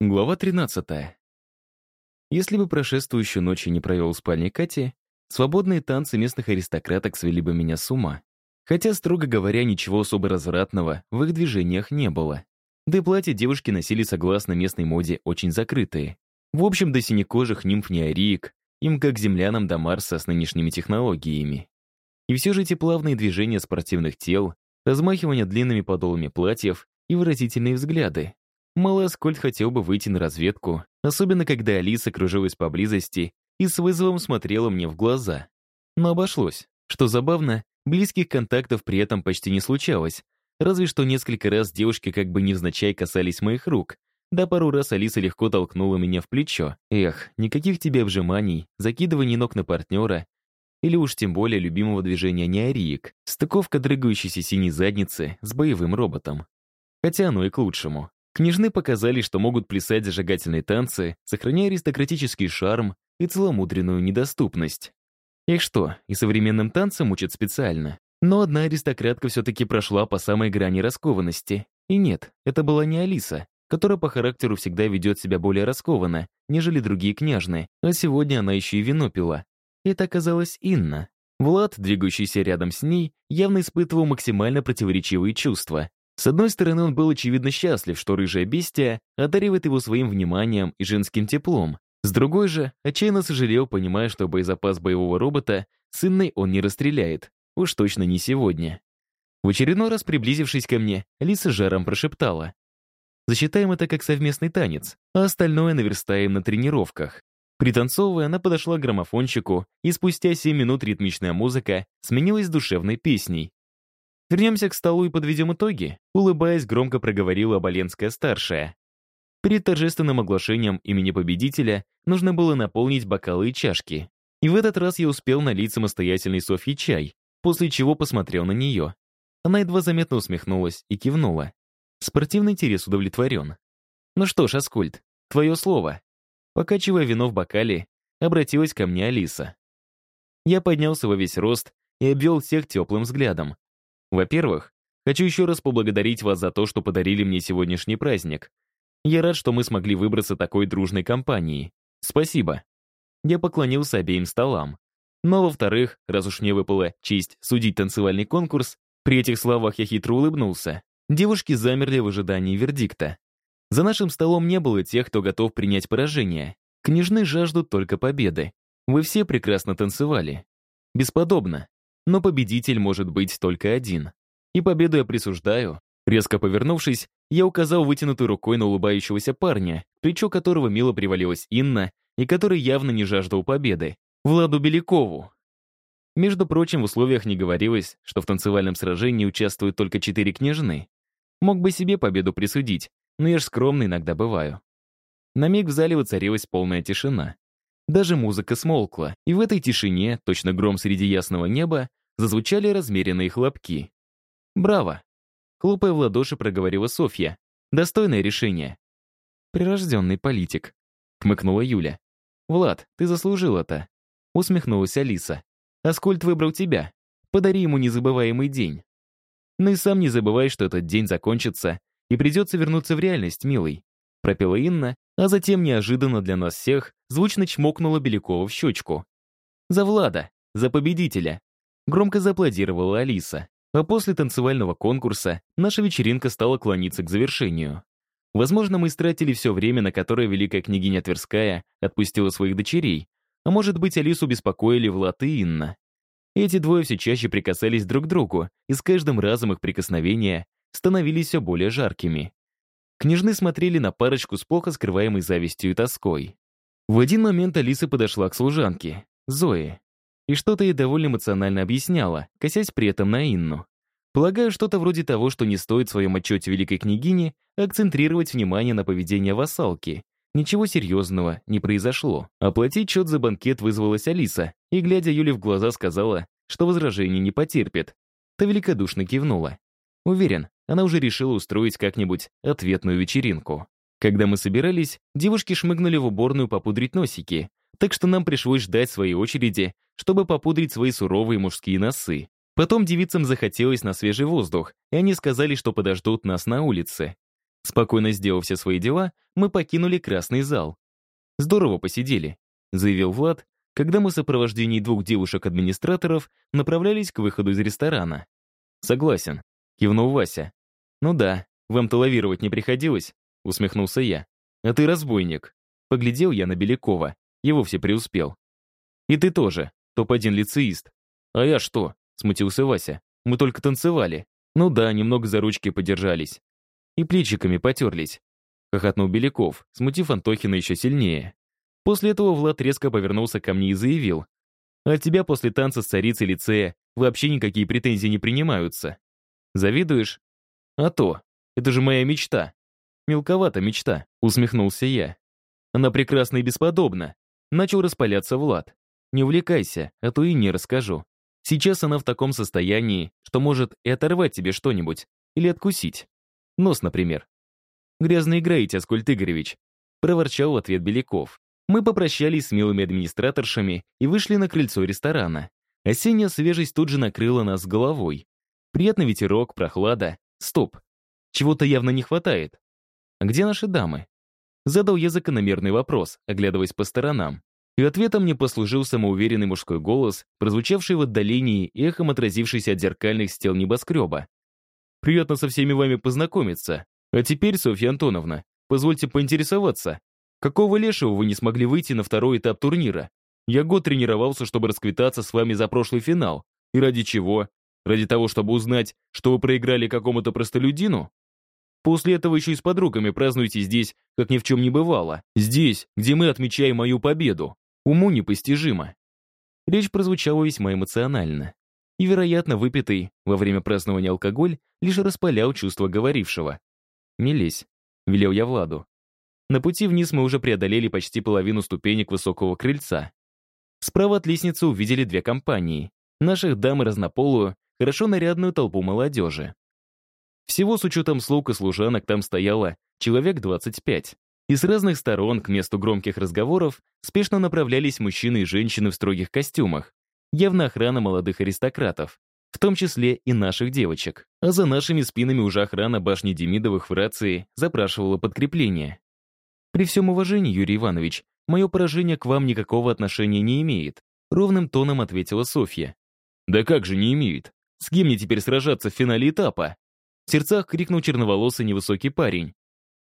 Глава 13. Если бы прошествующую ночь не провел в спальне Кати, свободные танцы местных аристократок свели бы меня с ума. Хотя, строго говоря, ничего особо развратного в их движениях не было. Да и платья девушки носили согласно местной моде очень закрытые. В общем, до синекожих нимф не ариек, им как землянам до Марса с нынешними технологиями. И все же эти плавные движения спортивных тел, размахивание длинными подолами платьев и выразительные взгляды Мало Аскольд хотел бы выйти на разведку, особенно когда Алиса кружилась поблизости и с вызовом смотрела мне в глаза. Но обошлось. Что забавно, близких контактов при этом почти не случалось, разве что несколько раз девушки как бы невзначай касались моих рук, да пару раз Алиса легко толкнула меня в плечо. Эх, никаких тебе обжиманий, закидываний ног на партнера или уж тем более любимого движения неариек, стыковка дрыгающейся синей задницы с боевым роботом. Хотя оно и к лучшему. Княжны показали, что могут плясать зажигательные танцы, сохраняя аристократический шарм и целомудренную недоступность. Их что, и современным танцам учат специально? Но одна аристократка все-таки прошла по самой грани раскованности. И нет, это была не Алиса, которая по характеру всегда ведет себя более раскованно, нежели другие княжны, а сегодня она еще и вино пила. Это оказалась Инна. Влад, двигающийся рядом с ней, явно испытывал максимально противоречивые чувства. С одной стороны, он был очевидно счастлив, что рыжая бестия одаривает его своим вниманием и женским теплом. С другой же, отчаянно сожалел, понимая, что боезапас боевого робота с он не расстреляет. Уж точно не сегодня. В очередной раз приблизившись ко мне, Лиса жаром прошептала. «Засчитаем это как совместный танец, а остальное наверстаем на тренировках». Пританцовывая, она подошла к граммофончику, и спустя 7 минут ритмичная музыка сменилась душевной песней. Вернемся к столу и подведем итоги, улыбаясь, громко проговорила Оболенская-старшая. Перед торжественным оглашением имени победителя нужно было наполнить бокалы и чашки. И в этот раз я успел налить самостоятельный Софье чай, после чего посмотрел на нее. Она едва заметно усмехнулась и кивнула. Спортивный интерес удовлетворен. «Ну что ж, Аскольд, твое слово». Покачивая вино в бокале, обратилась ко мне Алиса. Я поднялся во весь рост и обвел всех теплым взглядом, во-первых, хочу еще раз поблагодарить вас за то, что подарили мне сегодняшний праздник. Я рад, что мы смогли выбраться такой дружной компанией. Спасибо. Я поклонился обеим столам. Но, во-вторых, раз уж мне выпала честь судить танцевальный конкурс, при этих словах я хитро улыбнулся. Девушки замерли в ожидании вердикта. За нашим столом не было тех, кто готов принять поражение. Княжны жаждут только победы. Вы все прекрасно танцевали. Бесподобно но победитель может быть только один. И победу я присуждаю. Резко повернувшись, я указал вытянутой рукой на улыбающегося парня, плечо которого мило привалилась Инна, и который явно не жаждал победы, Владу Белякову. Между прочим, в условиях не говорилось, что в танцевальном сражении участвуют только четыре княжны. Мог бы себе победу присудить, но я ж скромный иногда бываю. На миг в зале воцарилась полная тишина. Даже музыка смолкла, и в этой тишине, точно гром среди ясного неба, Зазвучали размеренные хлопки. «Браво!» Хлопая в ладоши, проговорила Софья. «Достойное решение». «Прирожденный политик», — хмыкнула Юля. «Влад, ты заслужил это», — усмехнулась Алиса. «Аскольд выбрал тебя. Подари ему незабываемый день». «Ну и сам не забывай, что этот день закончится, и придется вернуться в реальность, милый», — пропела Инна, а затем неожиданно для нас всех звучно чмокнула Белякова в щечку. «За Влада, за победителя, Громко зааплодировала Алиса. А после танцевального конкурса наша вечеринка стала клониться к завершению. Возможно, мы истратили все время, на которое великая княгиня Тверская отпустила своих дочерей, а может быть, Алису беспокоили Влад и Инна. Эти двое все чаще прикасались друг к другу, и с каждым разом их прикосновения становились все более жаркими. Княжны смотрели на парочку с плохо скрываемой завистью и тоской. В один момент Алиса подошла к служанке, Зое, и что-то ей довольно эмоционально объясняла, косясь при этом на Инну. Полагаю, что-то вроде того, что не стоит в своем отчете великой княгини акцентрировать внимание на поведение вассалки. Ничего серьезного не произошло. Оплатить счет за банкет вызвалась Алиса, и, глядя Юле в глаза, сказала, что возражений не потерпит. Та великодушно кивнула. Уверен, она уже решила устроить как-нибудь ответную вечеринку. Когда мы собирались, девушки шмыгнули в уборную попудрить носики, так что нам пришлось ждать своей очереди, чтобы попудрить свои суровые мужские носы. Потом девицам захотелось на свежий воздух, и они сказали, что подождут нас на улице. Спокойно сделав все свои дела, мы покинули красный зал. «Здорово посидели», — заявил Влад, когда мы в сопровождении двух девушек-администраторов направлялись к выходу из ресторана. «Согласен», — кивнул Вася. «Ну да, вам-то лавировать не приходилось», — усмехнулся я. «А ты разбойник». Поглядел я на Белякова и вовсе преуспел. «И ты тоже, топ-1 лицеист». «А я что?» — смутился Вася. «Мы только танцевали». «Ну да, немного за ручки подержались». «И плечиками потерлись», — хохотнул Беляков, смутив Антохина еще сильнее. После этого Влад резко повернулся ко мне и заявил. «От тебя после танца с царицей лицея вообще никакие претензии не принимаются. Завидуешь? А то. Это же моя мечта. Мелковата мечта, усмехнулся я. Она прекрасна и бесподобна. Начал распаляться Влад. Не увлекайся, а то и не расскажу. Сейчас она в таком состоянии, что может и оторвать тебе что-нибудь. Или откусить. Нос, например. «Грязно играете, Аскольд Игоревич», — проворчал в ответ Беляков. Мы попрощались с милыми администраторшами и вышли на крыльцо ресторана. Осенняя свежесть тут же накрыла нас головой. Приятный ветерок, прохлада. Стоп. Чего-то явно не хватает. А где наши дамы? Задал я закономерный вопрос, оглядываясь по сторонам. И ответом мне послужил самоуверенный мужской голос, прозвучавший в отдалении и эхом отразившийся от зеркальных стел небоскреба. «Приятно со всеми вами познакомиться. А теперь, Софья Антоновна, позвольте поинтересоваться, Какого лешего вы не смогли выйти на второй этап турнира? Я год тренировался, чтобы расквитаться с вами за прошлый финал. И ради чего? Ради того, чтобы узнать, что вы проиграли какому-то простолюдину? После этого еще и с подругами празднуете здесь, как ни в чем не бывало. Здесь, где мы отмечаем мою победу. Уму непостижимо. Речь прозвучала весьма эмоционально. И, вероятно, выпитый во время празднования алкоголь лишь распалял чувство говорившего. «Не лезь», — велел я Владу. На пути вниз мы уже преодолели почти половину ступенек высокого крыльца. Справа от лестницы увидели две компании. Наших дам и разнополую, хорошо нарядную толпу молодежи. Всего с учетом слуг и служанок там стояло человек 25. И с разных сторон к месту громких разговоров спешно направлялись мужчины и женщины в строгих костюмах. Явно охрана молодых аристократов, в том числе и наших девочек. А за нашими спинами уже охрана башни Демидовых в рации запрашивала подкрепление. При всем уважении, Юрий Иванович, мое поражение к вам никакого отношения не имеет», ровным тоном ответила Софья. «Да как же не имеет? С кем мне теперь сражаться в финале этапа?» В сердцах крикнул черноволосый невысокий парень.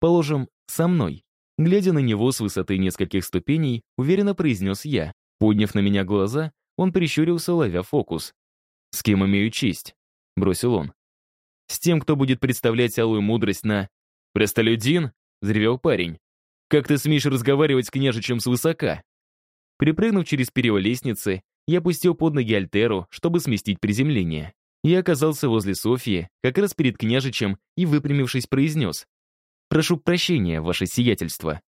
«Положим, со мной». Глядя на него с высоты нескольких ступеней, уверенно произнес я. Подняв на меня глаза, он прищурился, ловя фокус. «С кем имею честь?» — бросил он. «С тем, кто будет представлять алую мудрость на...» «Простолюдин?» — взревел парень. Как ты смеешь разговаривать с княжичем свысока?» Припрыгнув через перила лестницы, я опустил под ноги Альтеру, чтобы сместить приземление. Я оказался возле Софьи, как раз перед княжичем, и, выпрямившись, произнес. «Прошу прощения, ваше сиятельство».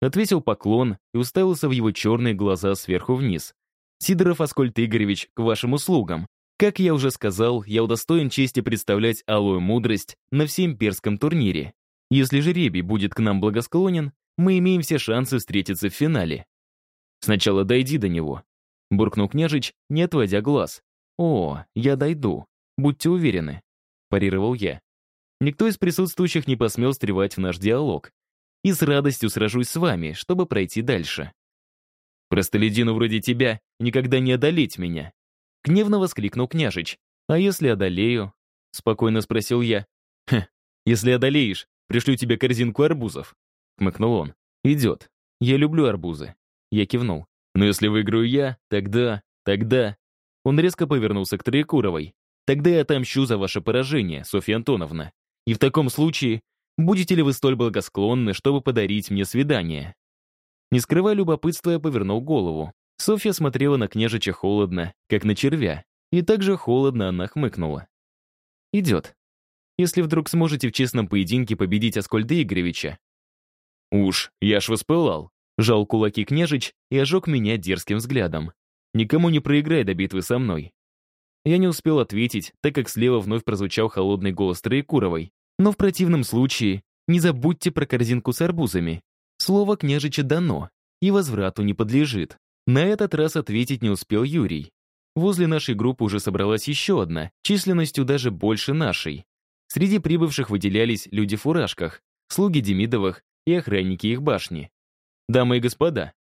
Ответил поклон и уставился в его черные глаза сверху вниз. «Сидоров Аскольд Игоревич, к вашим услугам. Как я уже сказал, я удостоен чести представлять алую мудрость на всеимперском турнире. Если же Ребий будет к нам благосклонен, мы имеем все шансы встретиться в финале. Сначала дойди до него», — буркнул княжич, не отводя глаз. «О, я дойду, будьте уверены», — парировал я. Никто из присутствующих не посмел встревать в наш диалог. И с радостью сражусь с вами, чтобы пройти дальше. «Простолюдину вроде тебя никогда не одолеть меня!» Гневно воскликнул княжич. «А если одолею?» Спокойно спросил я. «Хм, если одолеешь, пришлю тебе корзинку арбузов хмыкнул он. «Идет. Я люблю арбузы». Я кивнул. «Но если выиграю я, тогда... тогда...» Он резко повернулся к Троекуровой. «Тогда я отомщу за ваше поражение, Софья Антоновна. И в таком случае, будете ли вы столь благосклонны, чтобы подарить мне свидание?» Не скрывая любопытства, я повернул голову. Софья смотрела на княжича холодно, как на червя. И также холодно она хмыкнула. «Идет. Если вдруг сможете в честном поединке победить Аскольда Игоревича, «Уж, я ж воспылал!» Жал кулаки княжич и ожег меня дерзким взглядом. «Никому не проиграй до битвы со мной!» Я не успел ответить, так как слева вновь прозвучал холодный голос Троекуровой. «Но в противном случае не забудьте про корзинку с арбузами. Слово княжича дано, и возврату не подлежит». На этот раз ответить не успел Юрий. Возле нашей группы уже собралась еще одна, численностью даже больше нашей. Среди прибывших выделялись люди в фуражках, слуги Демидовых и охранники их башни. Дамы и господа,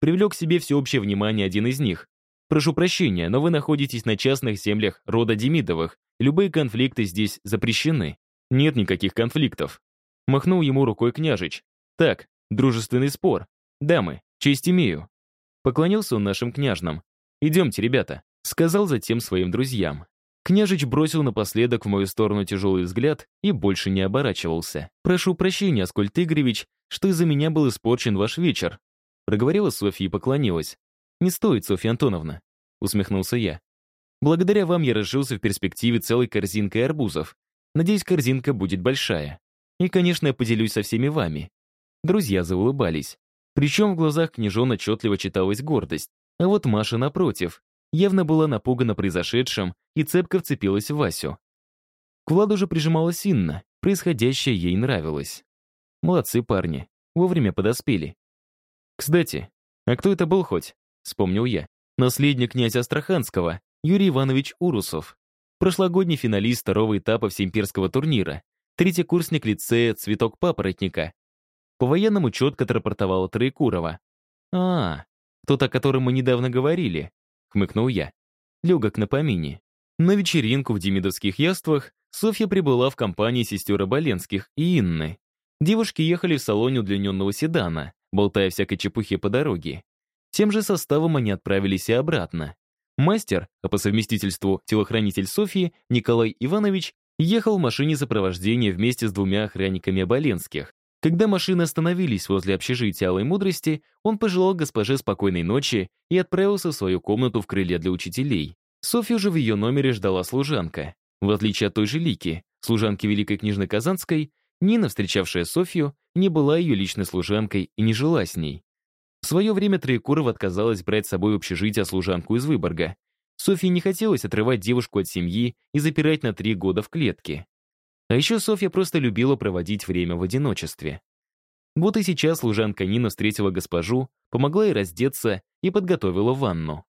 привлек к себе всеобщее внимание один из них. Прошу прощения, но вы находитесь на частных землях рода Демидовых. Любые конфликты здесь запрещены. Нет никаких конфликтов. Махнул ему рукой княжич. Так, дружественный спор. Дамы, честь имею. Поклонился он нашим княжнам. «Идемте, ребята», — сказал затем своим друзьям. Княжич бросил напоследок в мою сторону тяжелый взгляд и больше не оборачивался. «Прошу прощения, Аскольд Игоревич, что из-за меня был испорчен ваш вечер», проговорила Софья и поклонилась. «Не стоит, Софья Антоновна», — усмехнулся я. «Благодаря вам я разжился в перспективе целой корзинкой арбузов. Надеюсь, корзинка будет большая. И, конечно, я поделюсь со всеми вами». Друзья заулыбались. Причем в глазах княжон отчетливо читалась гордость. А вот Маша, напротив, явно была напугана произошедшим и цепко вцепилась в Васю. К Владу же прижималась Инна, происходящее ей нравилось. Молодцы парни, вовремя подоспели. «Кстати, а кто это был хоть?» — вспомнил я. Наследник князя Астраханского, Юрий Иванович Урусов. Прошлогодний финалист второго этапа всеимперского турнира, третий курсник лицея «Цветок папоротника». По-военному четко отрапортовала Троекурова. «А, тот, о котором мы недавно говорили», — хмыкнул я. Легок на помине. На вечеринку в Демидовских яствах Софья прибыла в компании сестер Оболенских и Инны. Девушки ехали в салоне удлиненного седана, болтая всякой чепухе по дороге. Тем же составом они отправились и обратно. Мастер, а по совместительству телохранитель Софьи, Николай Иванович, ехал в машине сопровождения вместе с двумя охранниками Оболенских. Когда машины остановились возле общежития Алой Мудрости, он пожелал госпоже спокойной ночи и отправился в свою комнату в крыле для учителей. Софью же в ее номере ждала служанка. В отличие от той же Лики, служанки Великой княжны Казанской, Нина, встречавшая Софью, не была ее личной служанкой и не жила с ней. В свое время Троекурова отказалась брать с собой в общежитие служанку из Выборга. Софье не хотелось отрывать девушку от семьи и запирать на три года в клетке. А еще Софья просто любила проводить время в одиночестве. Вот и сейчас служанка Нина встретила госпожу, помогла ей раздеться и подготовила ванну.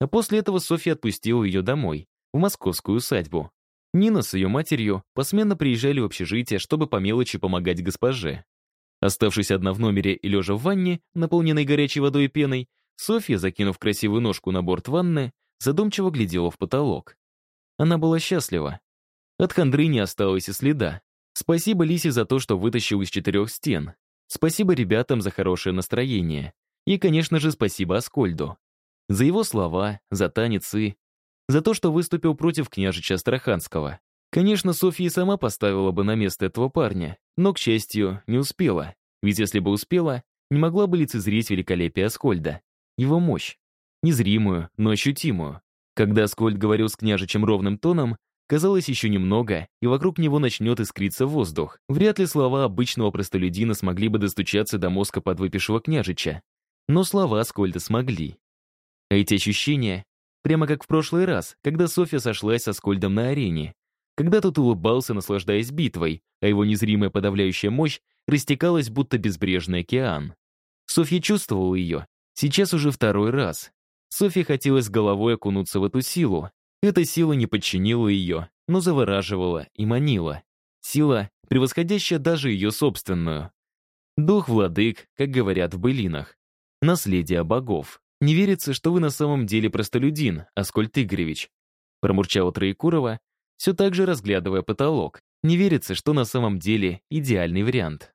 А после этого Софья отпустила ее домой, в московскую усадьбу. Нина с ее матерью посменно приезжали в общежитие, чтобы по мелочи помогать госпоже. Оставшись одна в номере и лежа в ванне, наполненной горячей водой и пеной, Софья, закинув красивую ножку на борт ванны, задумчиво глядела в потолок. Она была счастлива. От хандры не осталось и следа. Спасибо Лисе за то, что вытащил из четырех стен. Спасибо ребятам за хорошее настроение. И, конечно же, спасибо Аскольду. За его слова, за танец и... За то, что выступил против княжича Астраханского. Конечно, Софья сама поставила бы на место этого парня, но, к счастью, не успела. Ведь если бы успела, не могла бы лицезреть великолепие Аскольда. Его мощь. Незримую, но ощутимую. Когда Аскольд говорил с княжичем ровным тоном, Казалось, еще немного, и вокруг него начнет искриться воздух. Вряд ли слова обычного простолюдина смогли бы достучаться до мозга подвыпившего княжича. Но слова Аскольда смогли. Эти ощущения, прямо как в прошлый раз, когда Софья сошлась со Скольдом на арене. Когда тот улыбался, наслаждаясь битвой, а его незримая подавляющая мощь растекалась, будто безбрежный океан. Софья чувствовала ее, сейчас уже второй раз. Софья хотелось головой окунуться в эту силу, эта сила не подчинила ее, но завораживала и манила. Сила, превосходящая даже ее собственную. Дух владык, как говорят в былинах. Наследие богов. Не верится, что вы на самом деле простолюдин, Аскольд Игоревич. Промурчала Троекурова, все так же разглядывая потолок. Не верится, что на самом деле идеальный вариант.